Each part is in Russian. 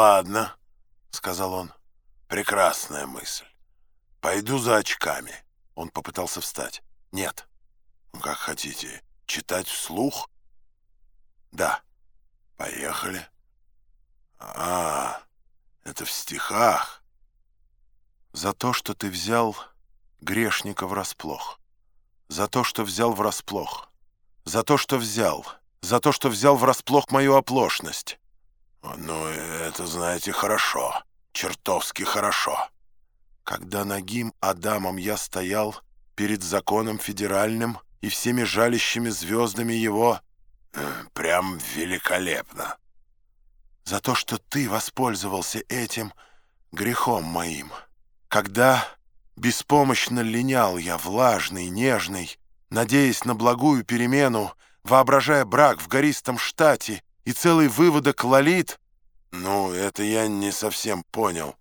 «Ладно», — сказал он, — «прекрасная мысль. Пойду за очками». Он попытался встать. «Нет». «Ну, «Как хотите. Читать вслух?» «Да». «Поехали». «А, это в стихах». «За то, что ты взял грешника врасплох. За то, что взял врасплох. За то, что взял. За то, что взял врасплох мою оплошность». «Ну, это, знаете, хорошо. Чертовски хорошо». Когда нагим Адамом я стоял перед законом федеральным и всеми жалящими звездами его, э, прям великолепно. За то, что ты воспользовался этим грехом моим. Когда беспомощно линял я, влажный, нежный, надеясь на благую перемену, воображая брак в гористом штате и целый выводок лолит, ну, это я не совсем понял.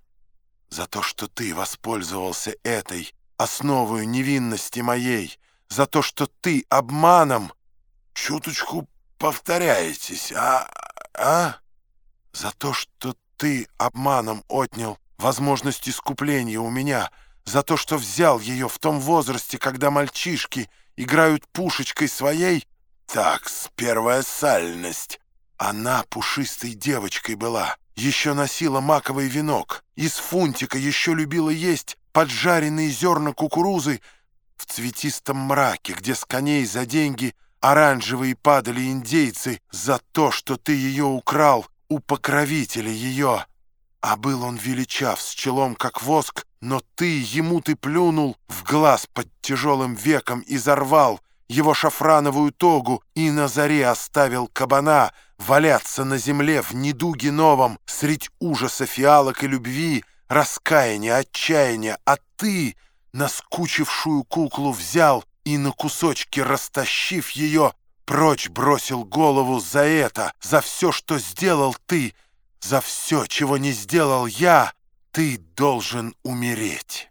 За то, что ты воспользовался этой основой невинности моей, за то, что ты обманом... Чуточку повторяетесь, а... а? За то, что ты обманом отнял возможность искупления у меня, за то, что взял ее в том возрасте, когда мальчишки играют пушечкой своей... Так, первая сальность. Она пушистой девочкой была, еще носила маковый венок, из фунтика еще любила есть поджаренные зерна кукурузы в цветистом мраке, где с коней за деньги оранжевые падали индейцы за то, что ты ее украл у покровителя ее. А был он величав, с челом как воск, но ты, ему ты плюнул в глаз под тяжелым веком и зарвал его шафрановую тогу и на заре оставил кабана валяться на земле в недуге новом средь ужаса фиалок и любви, раскаяния, отчаяния, а ты, наскучившую куклу, взял и на кусочки растащив ее, прочь бросил голову за это, за все, что сделал ты, за все, чего не сделал я, ты должен умереть».